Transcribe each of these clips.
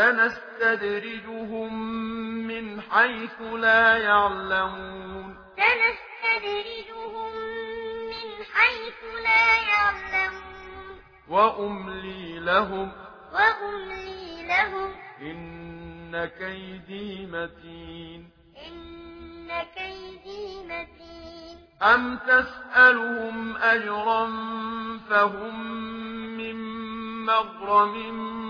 سنستدرجهم من حيث لا يعلمون. سنستدرجهم من حيث لا يعلمون. وأملي لهم. وأملي لهم. إن كيدي متين. إن كيدي متين. أم تسألهم أجرا فهم من مغرم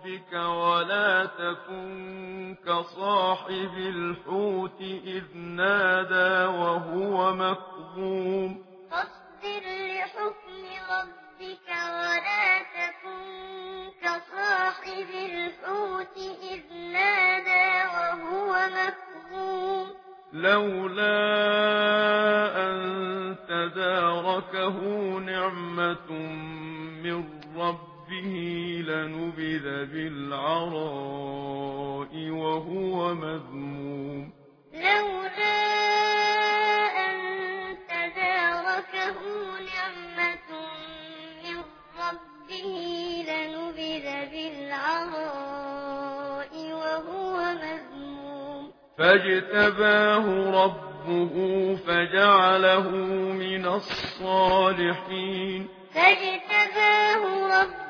ربك ولا تكن كصاحب الحوت إذ نادى وهو مكظوم. فاصبر لحكم ربك ولا تكن كصاحب الحوت إذ نادى وهو مكظوم. لولا أن تداركه نعمة من ربك ربه لنبذ بالعراء وهو مذموم لولا أن تداركه نعمة من ربه لنبذ بالعراء وهو مذموم فاجتباه ربه فجعله من الصالحين فاجتباه ربه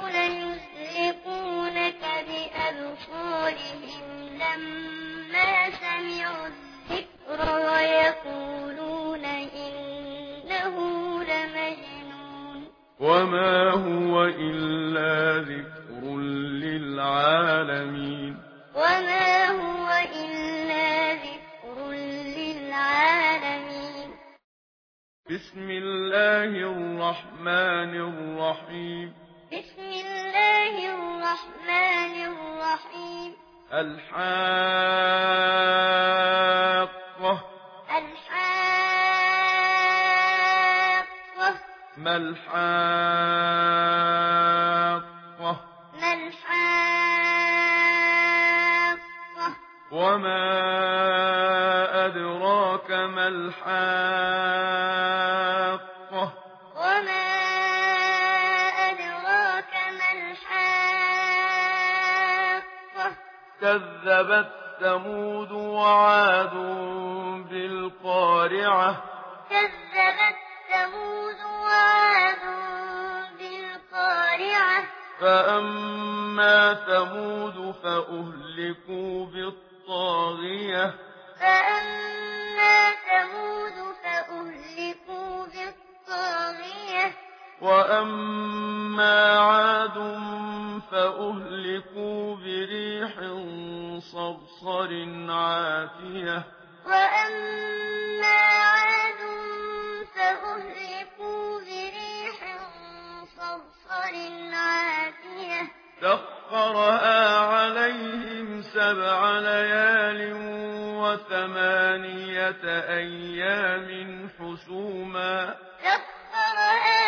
نفورهم لما سمعوا الذكر ويقولون إنه لمجنون. وما هو إلا ذكر للعالمين. وما هو إلا ذكر للعالمين. بسم الله الرحمن الرحيم. بسم الله الرحمن الرحيم. الحاقة. الحاقة. ما الحاقة؟ ما الحاقة. وما أدراك ما الحاقة؟ كذبت ثمود وعاد بالقارعة. كذبت ثمود وعاد بالقارعة. فأما ثمود فأهلكوا بالطاغية. فأما ثمود فأهلكوا بالطاغية. وأما عاد فأهلكوا صرصر عاتية وأما عاد فأهلكوا بريح صرصر عاتية سخرها عليهم سبع ليال وثمانية أيام حسوما. سخرها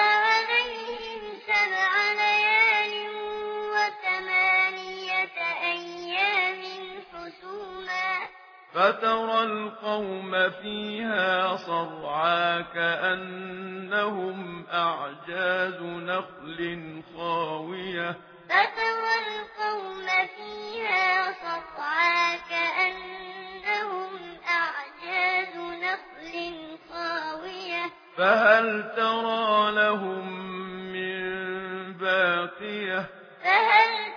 فترى القوم فيها صرعا كأنهم أعجاز نخل خاوية. فترى القوم فيها صرعا كأنهم أعجاز نخل خاوية. فهل ترى لهم من باقية؟ فهل